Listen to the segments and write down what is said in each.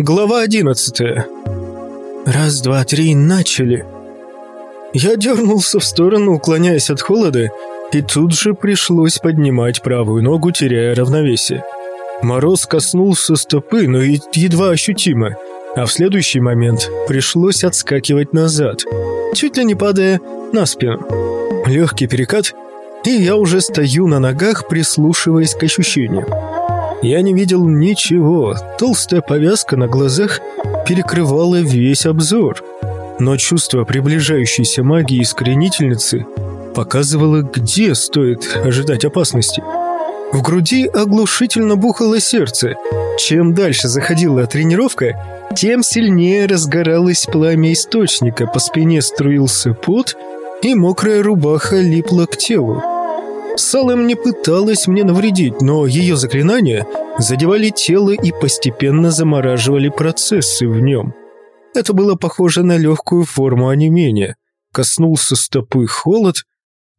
Глава одиннадцатая. Раз, два, три, начали. Я дернулся в сторону, уклоняясь от холода, и тут же пришлось поднимать правую ногу, теряя равновесие. Мороз коснулся стопы, но едва ощутимо, а в следующий момент пришлось отскакивать назад, чуть ли не падая на спину. Легкий перекат, и я уже стою на ногах, прислушиваясь к ощущениям. Я не видел ничего, толстая повязка на глазах перекрывала весь обзор. Но чувство приближающейся магии искоренительницы показывало, где стоит ожидать опасности. В груди оглушительно бухало сердце. Чем дальше заходила тренировка, тем сильнее разгоралось пламя источника, по спине струился пот, и мокрая рубаха липла к телу. Салем не пыталась мне навредить, но ее заклинания задевали тело и постепенно замораживали процессы в нем. Это было похоже на легкую форму онемения. Коснулся стопы холод,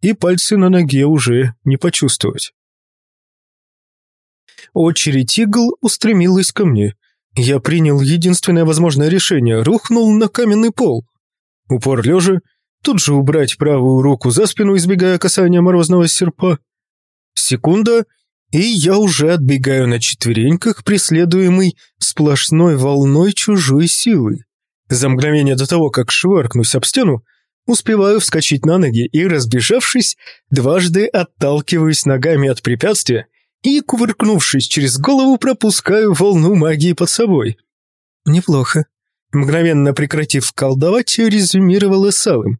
и пальцы на ноге уже не почувствовать. Очередь игл устремилась ко мне. Я принял единственное возможное решение, рухнул на каменный пол. Упор лежа, тут же убрать правую руку за спину, избегая касания морозного серпа. Секунда, и я уже отбегаю на четвереньках, преследуемый сплошной волной чужой силы. За мгновение до того, как шваркнусь об стену, успеваю вскочить на ноги и, разбежавшись, дважды отталкиваюсь ногами от препятствия и, кувыркнувшись через голову, пропускаю волну магии под собой. Неплохо. Мгновенно прекратив колдовать, резюмировала Салым.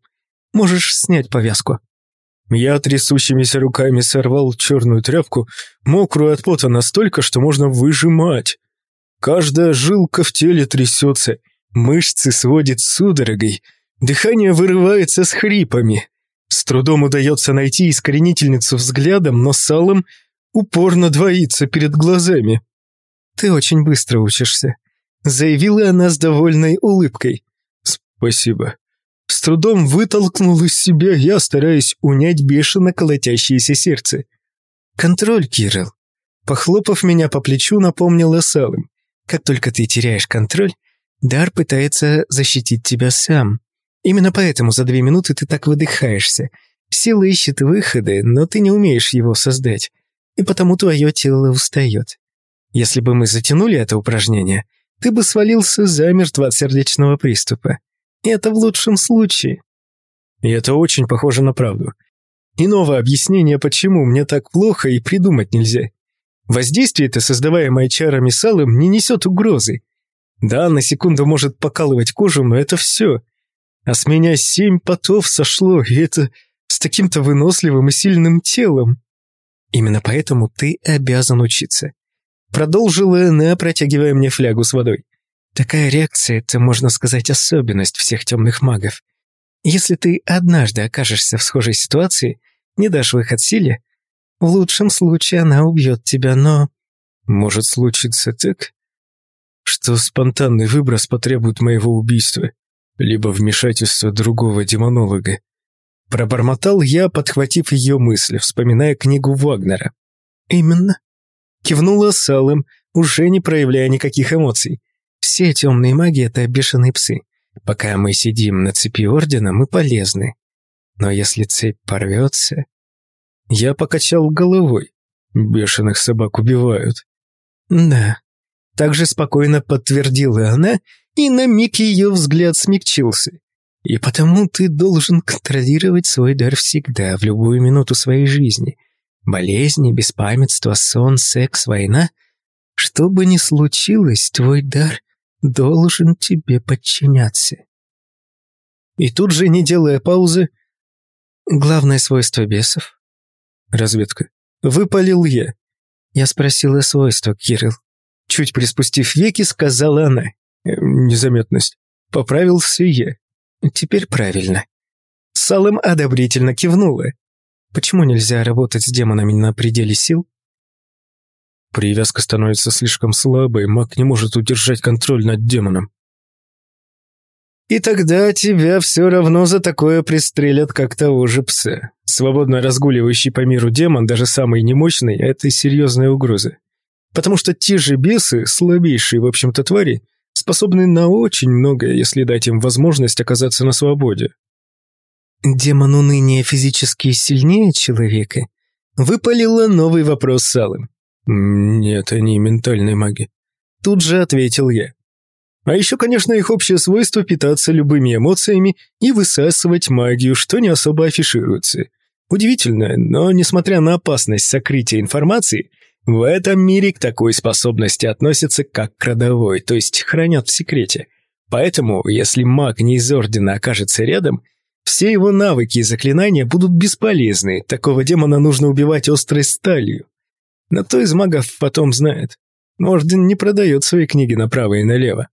Можешь снять повязку. Я трясущимися руками сорвал черную тряпку, мокрую от пота настолько, что можно выжимать. Каждая жилка в теле трясется, мышцы сводит судорогой, дыхание вырывается с хрипами. С трудом удается найти искоренительницу взглядом, но салом упорно двоится перед глазами. «Ты очень быстро учишься», — заявила она с довольной улыбкой. «Спасибо», с трудом вытолкнул из себя я, стараясь унять бешено колотящееся сердце. «Контроль, Кирилл!» Похлопав меня по плечу, напомнил Салым. «Как только ты теряешь контроль, дар пытается защитить тебя сам. Именно поэтому за две минуты ты так выдыхаешься. Сила ищет выходы, но ты не умеешь его создать, и потому твое тело устает. Если бы мы затянули это упражнение, ты бы свалился замертво от сердечного приступа. И это в лучшем случае. И это очень похоже на правду. Иного объяснения, почему мне так плохо, и придумать нельзя. Воздействие это, создаваемое чарами салом, не несет угрозы. Да, на секунду может покалывать кожу, но это все. А с меня семь потов сошло, и это с таким-то выносливым и сильным телом. Именно поэтому ты обязан учиться. Продолжила она, протягивая мне флягу с водой. Такая реакция – это, можно сказать, особенность всех темных магов. Если ты однажды окажешься в схожей ситуации, не дашь выход силе, в лучшем случае она убьет тебя, но... Может случиться так, что спонтанный выброс потребует моего убийства, либо вмешательства другого демонолога. Пробормотал я, подхватив ее мысли, вспоминая книгу Вагнера. «Именно». Кивнула Салым, уже не проявляя никаких эмоций. Все темные маги — это бешеные псы. Пока мы сидим на цепи Ордена, мы полезны. Но если цепь порвется... Я покачал головой. Бешеных собак убивают. Да. Так же спокойно подтвердила она, и на миг ее взгляд смягчился. И потому ты должен контролировать свой дар всегда, в любую минуту своей жизни. Болезни, беспамятство, сон, секс, война. Что бы ни случилось, твой дар должен тебе подчиняться. И тут же, не делая паузы, главное свойство бесов. Разведка. Выпалил я. Я спросила свойства, Кирилл. Чуть приспустив веки, сказала она. «Э, незаметность. Поправился я. Теперь правильно. Салым одобрительно кивнула. Почему нельзя работать с демонами на пределе сил? Привязка становится слишком слабой, маг не может удержать контроль над демоном. И тогда тебя все равно за такое пристрелят, как того же пса. Свободно разгуливающий по миру демон, даже самый немощный, это серьезная угроза. Потому что те же бесы, слабейшие, в общем-то, твари, способны на очень многое, если дать им возможность оказаться на свободе. Демон уныния физически сильнее человека? Выпалила новый вопрос с Алым. Нет, они ментальные маги. Тут же ответил я. А еще, конечно, их общее свойство питаться любыми эмоциями и высасывать магию, что не особо афишируется. Удивительно, но несмотря на опасность сокрытия информации, в этом мире к такой способности относятся как к родовой, то есть хранят в секрете. Поэтому, если маг не из Ордена окажется рядом, все его навыки и заклинания будут бесполезны, такого демона нужно убивать острой сталью. Но кто из магов потом знает? Орден не продает свои книги направо и налево.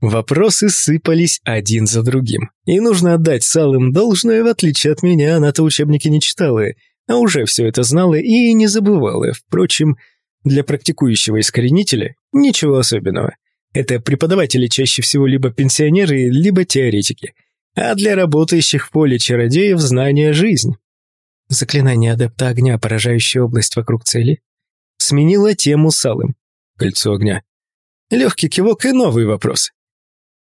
Вопросы сыпались один за другим. И нужно отдать Салым должное, в отличие от меня, она-то учебники не читала, а уже все это знала и не забывала. Впрочем, для практикующего искоренителя ничего особенного. Это преподаватели чаще всего либо пенсионеры, либо теоретики. А для работающих в поле чародеев знания – жизнь. Заклинание адепта огня, поражающее область вокруг цели, сменило тему Салым. Кольцо огня. Легкий кивок и новый вопрос.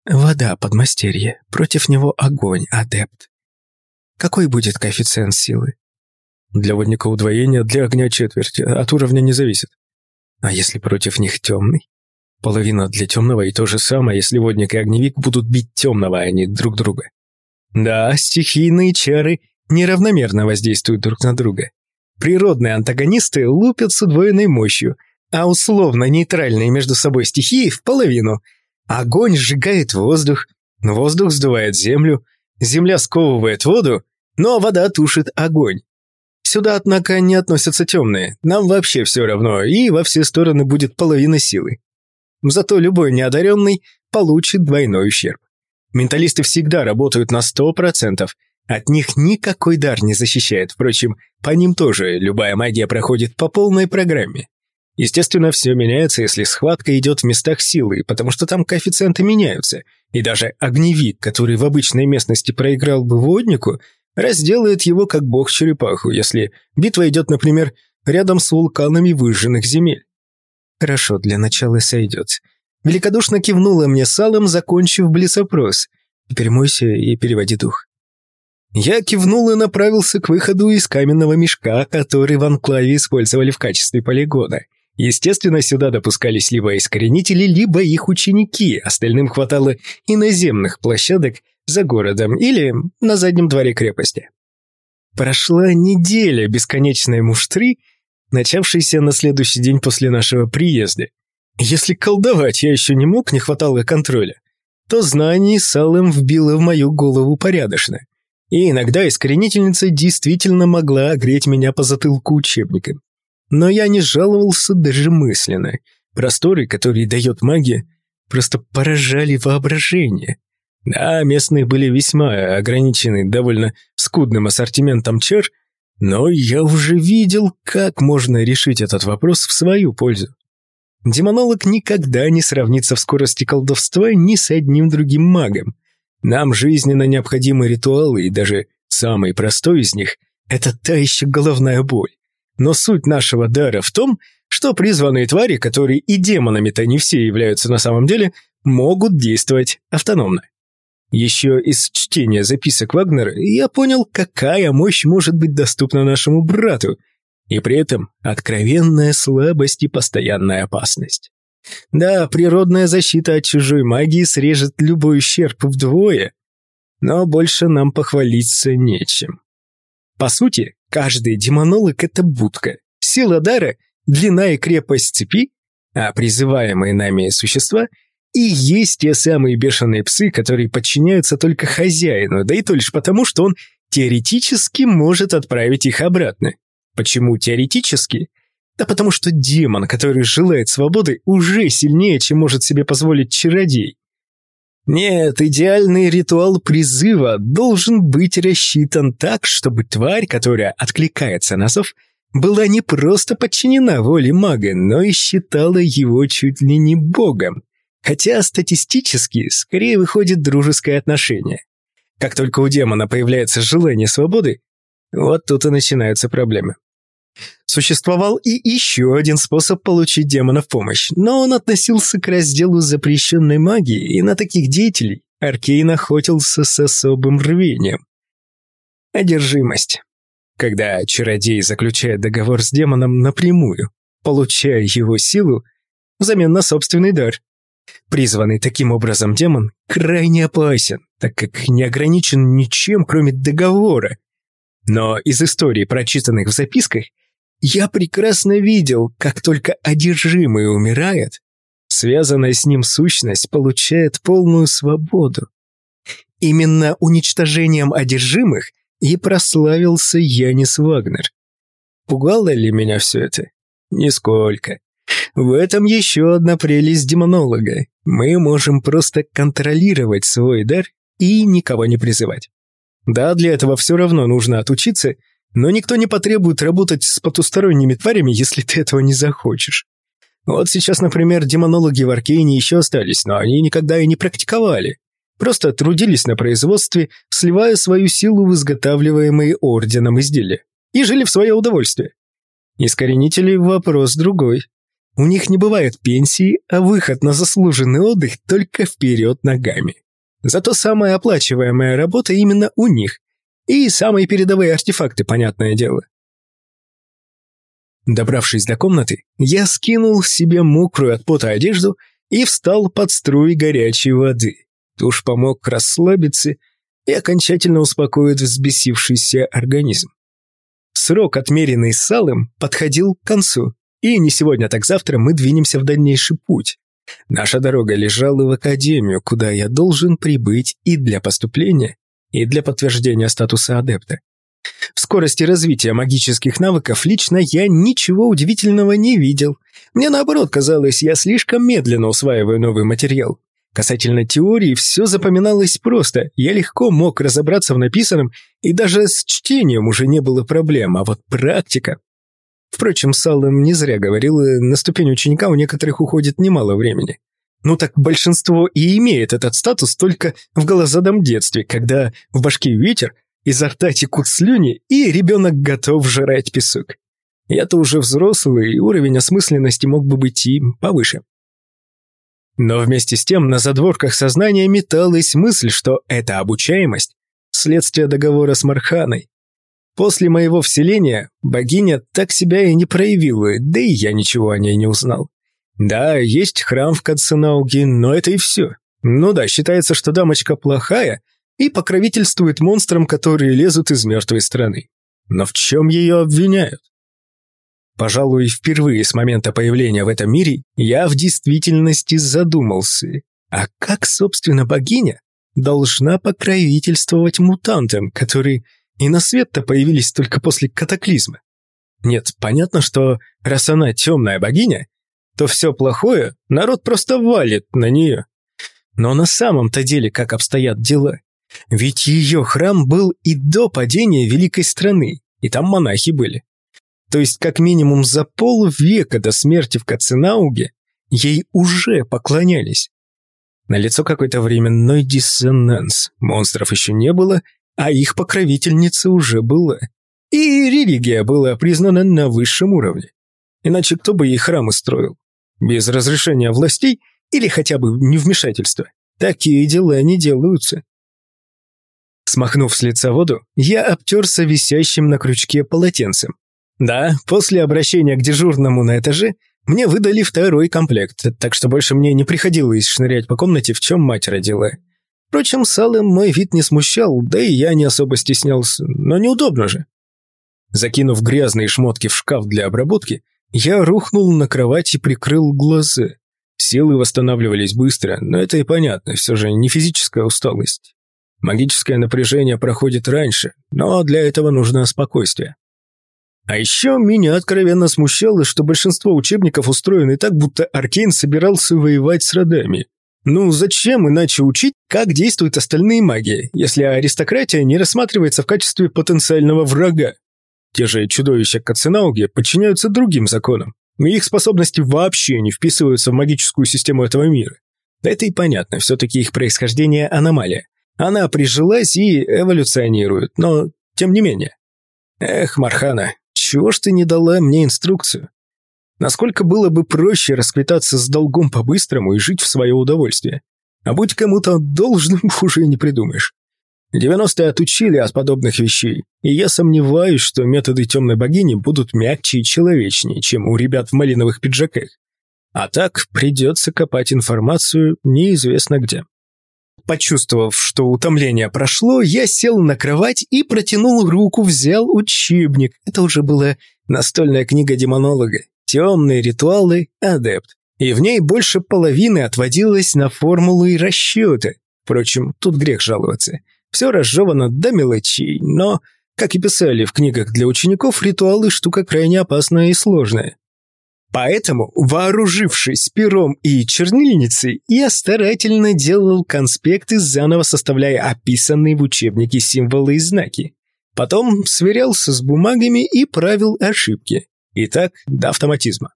Вода, подмастерье. Против него огонь, адепт. Какой будет коэффициент силы? Для водника удвоение, для огня четверть, от уровня не зависит. А если против них темный? Половина для темного и то же самое, если водник и огневик будут бить темного, а не друг друга. Да, стихийные чары неравномерно воздействуют друг на друга. Природные антагонисты лупят с удвоенной мощью, а условно-нейтральные между собой стихии в половину – Огонь сжигает воздух, воздух сдувает землю, земля сковывает воду, но вода тушит огонь. Сюда, однако, не относятся темные, нам вообще все равно, и во все стороны будет половина силы. Зато любой неодаренный получит двойной ущерб. Менталисты всегда работают на 100%, от них никакой дар не защищает, впрочем, по ним тоже любая магия проходит по полной программе. Естественно, все меняется, если схватка идет в местах силы, потому что там коэффициенты меняются, и даже огневик, который в обычной местности проиграл бы воднику, разделает его как бог-черепаху, если битва идет, например, рядом с вулканами выжженных земель. Хорошо, для начала сойдет. Великодушно кивнула мне салом, закончив блицопрос. Теперь мойся и переводи дух. Я кивнул и направился к выходу из каменного мешка, который в анклаве использовали в качестве полигона. Естественно, сюда допускались либо искоренители, либо их ученики, остальным хватало и наземных площадок за городом или на заднем дворе крепости. Прошла неделя бесконечной муштры, начавшейся на следующий день после нашего приезда. Если колдовать я еще не мог, не хватало контроля, то знаний Салем вбило в мою голову порядочно. И иногда искоренительница действительно могла огреть меня по затылку учебником. Но я не жаловался даже мысленно. Просторы, которые дает магия, просто поражали воображение. Да, местные были весьма ограничены довольно скудным ассортиментом чар, но я уже видел, как можно решить этот вопрос в свою пользу. Демонолог никогда не сравнится в скорости колдовства ни с одним другим магом. Нам жизненно необходимы ритуалы, и даже самый простой из них – это та еще головная боль. Но суть нашего дара в том, что призванные твари, которые и демонами-то не все являются на самом деле, могут действовать автономно. Еще из чтения записок Вагнера я понял, какая мощь может быть доступна нашему брату, и при этом откровенная слабость и постоянная опасность. Да, природная защита от чужой магии срежет любой ущерб вдвое, но больше нам похвалиться нечем. По сути, каждый демонолог — это будка. Сила дара, длина и крепость цепи, а призываемые нами существа и есть те самые бешеные псы, которые подчиняются только хозяину, да и то лишь потому, что он теоретически может отправить их обратно. Почему теоретически? Да потому что демон, который желает свободы, уже сильнее, чем может себе позволить чародей. Нет, идеальный ритуал призыва должен быть рассчитан так, чтобы тварь, которая откликается на зов, была не просто подчинена воле мага, но и считала его чуть ли не богом. Хотя статистически скорее выходит дружеское отношение. Как только у демона появляется желание свободы, вот тут и начинаются проблемы. Существовал и еще один способ получить демона в помощь, но он относился к разделу запрещенной магии, и на таких деятелей Аркейн охотился с особым рвением. Одержимость. Когда чародей заключает договор с демоном напрямую, получая его силу взамен на собственный дар. Призванный таким образом демон крайне опасен, так как не ограничен ничем, кроме договора. Но из историй, прочитанных в записках, я прекрасно видел, как только одержимый умирает, связанная с ним сущность получает полную свободу. Именно уничтожением одержимых и прославился Янис Вагнер. Пугало ли меня все это? Нисколько. В этом еще одна прелесть демонолога. Мы можем просто контролировать свой дар и никого не призывать. Да, для этого все равно нужно отучиться, но никто не потребует работать с потусторонними тварями, если ты этого не захочешь. Вот сейчас, например, демонологи в Аркейне еще остались, но они никогда и не практиковали. Просто трудились на производстве, сливая свою силу в изготавливаемые орденом изделия. И жили в свое удовольствие. Искоренители – вопрос другой. У них не бывает пенсии, а выход на заслуженный отдых только вперед ногами. Зато самая оплачиваемая работа именно у них. И самые передовые артефакты, понятное дело. Добравшись до комнаты, я скинул себе мокрую от пота одежду и встал под струи горячей воды. Душ помог расслабиться и окончательно успокоить взбесившийся организм. Срок, отмеренный салом, подходил к концу, и не сегодня, так завтра мы двинемся в дальнейший путь. Наша дорога лежала в академию, куда я должен прибыть и для поступления, и для подтверждения статуса адепта. В скорости развития магических навыков лично я ничего удивительного не видел. Мне наоборот казалось, я слишком медленно усваиваю новый материал. Касательно теории, все запоминалось просто, я легко мог разобраться в написанном, и даже с чтением уже не было проблем, а вот практика... Впрочем, Саллем не зря говорил, на ступень ученика у некоторых уходит немало времени. Ну так большинство и имеет этот статус только в голозадом детстве, когда в башке ветер, изо рта текут слюни, и ребенок готов жрать песок. Я-то уже взрослый, и уровень осмысленности мог бы быть и повыше. Но вместе с тем на задворках сознания металась мысль, что эта обучаемость – следствие договора с Марханой. После моего вселения богиня так себя и не проявила, да и я ничего о ней не узнал. Да, есть храм в Каценауге, но это и все. Ну да, считается, что дамочка плохая и покровительствует монстрам, которые лезут из мертвой страны. Но в чем ее обвиняют? Пожалуй, впервые с момента появления в этом мире я в действительности задумался, а как, собственно, богиня должна покровительствовать мутантам, которые и на свет-то появились только после катаклизма? Нет, понятно, что раз она темная богиня, то все плохое народ просто валит на нее. Но на самом-то деле как обстоят дела? Ведь ее храм был и до падения великой страны, и там монахи были. То есть как минимум за полвека до смерти в Каценауге ей уже поклонялись. Налицо какой-то временной диссонанс. Монстров еще не было, а их покровительница уже была. И религия была признана на высшем уровне. Иначе кто бы ей храмы строил? Без разрешения властей или хотя бы невмешательства? Такие дела не делаются. Смахнув с лица воду, я обтерся висящим на крючке полотенцем. Да, после обращения к дежурному на этаже мне выдали второй комплект, так что больше мне не приходилось шнырять по комнате, в чем мать родила. Впрочем, салом мой вид не смущал, да и я не особо стеснялся, но неудобно же. Закинув грязные шмотки в шкаф для обработки, я рухнул на кровать и прикрыл глаза. Силы восстанавливались быстро, но это и понятно, все же не физическая усталость. Магическое напряжение проходит раньше, но для этого нужно спокойствие. А еще меня откровенно смущало, что большинство учебников устроены так, будто Аркейн собирался воевать с родами. Ну, зачем иначе учить, как действуют остальные маги, если аристократия не рассматривается в качестве потенциального врага? Те же чудовища Каценауги подчиняются другим законам, и их способности вообще не вписываются в магическую систему этого мира. Это и понятно, все-таки их происхождение аномалия. Она прижилась и эволюционирует, но тем не менее. Эх, Мархана, чего ж ты не дала мне инструкцию? Насколько было бы проще расквитаться с долгом по-быстрому и жить в свое удовольствие? А будь кому-то должным, уже не придумаешь. 90-е отучили от подобных вещей, и я сомневаюсь, что методы темной богини будут мягче и человечнее, чем у ребят в малиновых пиджаках. А так придется копать информацию неизвестно где. Почувствовав, что утомление прошло, я сел на кровать и протянул руку, взял учебник. Это уже была настольная книга демонолога. Темные ритуалы адепт. И в ней больше половины отводилось на формулы и расчеты. Впрочем, тут грех жаловаться. Все разжевано до мелочей, но, как и писали в книгах для учеников, ритуалы – штука крайне опасная и сложная. Поэтому, вооружившись пером и чернильницей, я старательно делал конспекты, заново составляя описанные в учебнике символы и знаки. Потом сверялся с бумагами и правил ошибки. И так до автоматизма.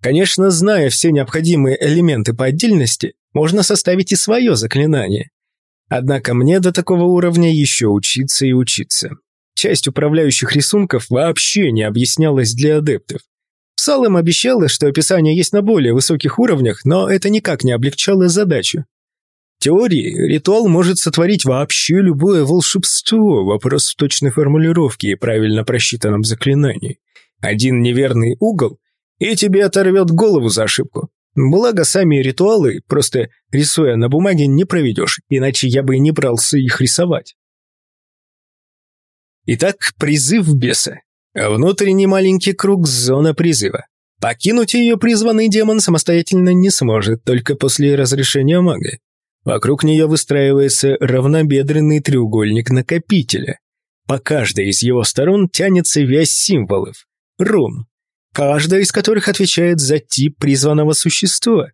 Конечно, зная все необходимые элементы по отдельности, можно составить и свое заклинание. Однако мне до такого уровня еще учиться и учиться. Часть управляющих рисунков вообще не объяснялась для адептов. Салым обещала, что описание есть на более высоких уровнях, но это никак не облегчало задачу. В теории ритуал может сотворить вообще любое волшебство, вопрос в точной формулировке и правильно просчитанном заклинании. Один неверный угол, и тебе оторвет голову за ошибку. Благо, сами ритуалы, просто рисуя на бумаге, не проведешь, иначе я бы и не брался их рисовать. Итак, призыв беса. Внутренний маленький круг – зона призыва. Покинуть ее призванный демон самостоятельно не сможет, только после разрешения мага. Вокруг нее выстраивается равнобедренный треугольник накопителя. По каждой из его сторон тянется вязь символов – рун, каждая из которых отвечает за тип призванного существа.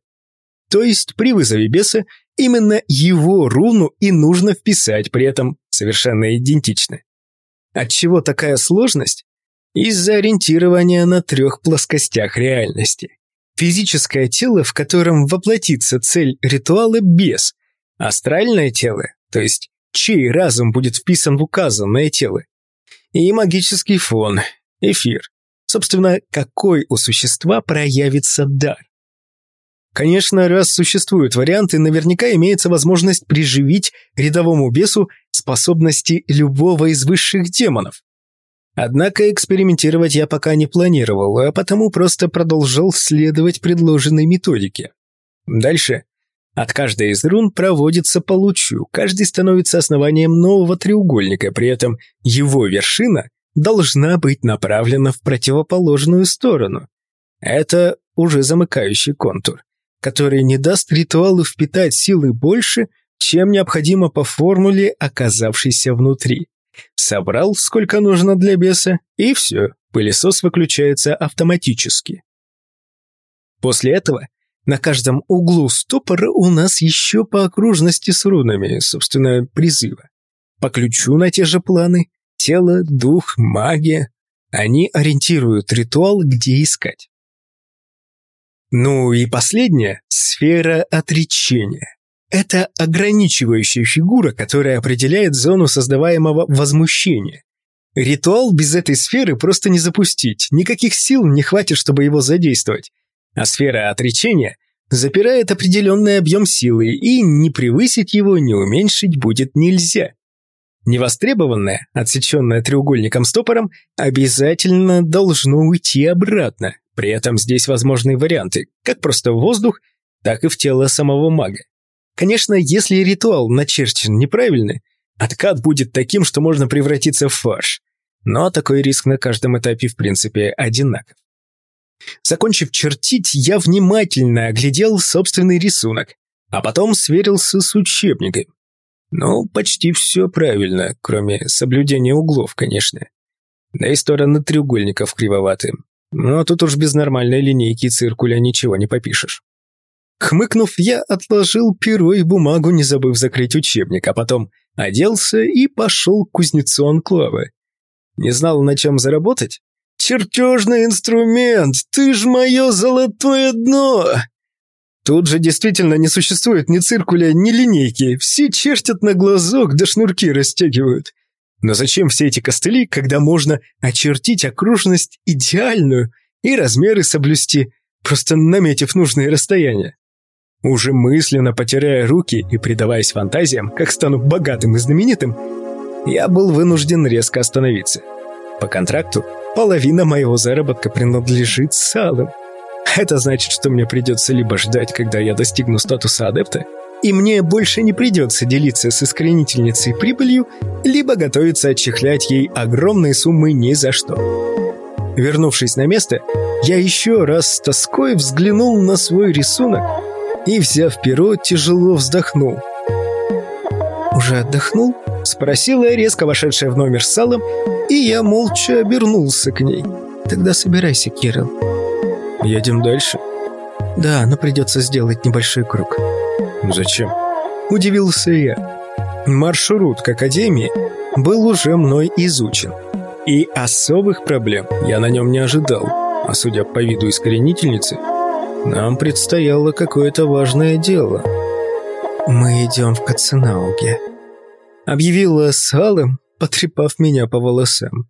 То есть при вызове беса именно его руну и нужно вписать, при этом совершенно идентично. Отчего такая сложность? Из-за ориентирования на трех плоскостях реальности. Физическое тело, в котором воплотится цель ритуала бес, астральное тело, то есть чей разум будет вписан в указанное тело, и магический фон, эфир, Собственно, какой у существа проявится дар? Конечно, раз существуют варианты, наверняка имеется возможность приживить рядовому бесу способности любого из высших демонов. Однако экспериментировать я пока не планировал, а потому просто продолжал следовать предложенной методике. Дальше. От каждой из рун проводится по лучу, каждый становится основанием нового треугольника, при этом его вершина должна быть направлена в противоположную сторону. Это уже замыкающий контур, который не даст ритуалу впитать силы больше, чем необходимо по формуле, оказавшейся внутри. Собрал, сколько нужно для беса, и все, пылесос выключается автоматически. После этого на каждом углу стопора у нас еще по окружности с рунами, собственно, призыва. По ключу на те же планы Тело, дух, магия. Они ориентируют ритуал, где искать. Ну и последнее – сфера отречения. Это ограничивающая фигура, которая определяет зону создаваемого возмущения. Ритуал без этой сферы просто не запустить, никаких сил не хватит, чтобы его задействовать. А сфера отречения запирает определенный объем силы, и не превысить его, не уменьшить будет нельзя. Невостребованное, отсеченное треугольником стопором, обязательно должно уйти обратно. При этом здесь возможны варианты, как просто в воздух, так и в тело самого мага. Конечно, если ритуал начерчен неправильно, откат будет таким, что можно превратиться в фарш. Но такой риск на каждом этапе в принципе одинаков. Закончив чертить, я внимательно оглядел собственный рисунок, а потом сверился с учебником. Ну, почти все правильно, кроме соблюдения углов, конечно. Да и стороны треугольников кривоваты. Но тут уж без нормальной линейки циркуля ничего не попишешь. Хмыкнув, я отложил перо и бумагу, не забыв закрыть учебник, а потом оделся и пошел к кузнецу Анклава. Не знал, на чем заработать? «Чертежный инструмент! Ты ж мое золотое дно!» Тут же действительно не существует ни циркуля, ни линейки. Все чертят на глазок, да шнурки растягивают. Но зачем все эти костыли, когда можно очертить окружность идеальную и размеры соблюсти, просто наметив нужные расстояния? Уже мысленно потеряя руки и предаваясь фантазиям, как стану богатым и знаменитым, я был вынужден резко остановиться. По контракту половина моего заработка принадлежит Салым. Это значит, что мне придется либо ждать, когда я достигну статуса адепта, и мне больше не придется делиться с искоренительницей прибылью, либо готовиться отчехлять ей огромные суммы ни за что. Вернувшись на место, я еще раз с тоской взглянул на свой рисунок и, взяв перо, тяжело вздохнул. «Уже отдохнул?» — спросила резко вошедшая в номер с салом, и я молча обернулся к ней. «Тогда собирайся, Кирилл». «Едем дальше?» «Да, но придется сделать небольшой круг». «Зачем?» – удивился я. Маршрут к Академии был уже мной изучен. И особых проблем я на нем не ожидал. А судя по виду искоренительницы, нам предстояло какое-то важное дело. «Мы идем в Каценауге», — объявила Салым, потрепав меня по волосам.